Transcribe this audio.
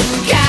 Yeah.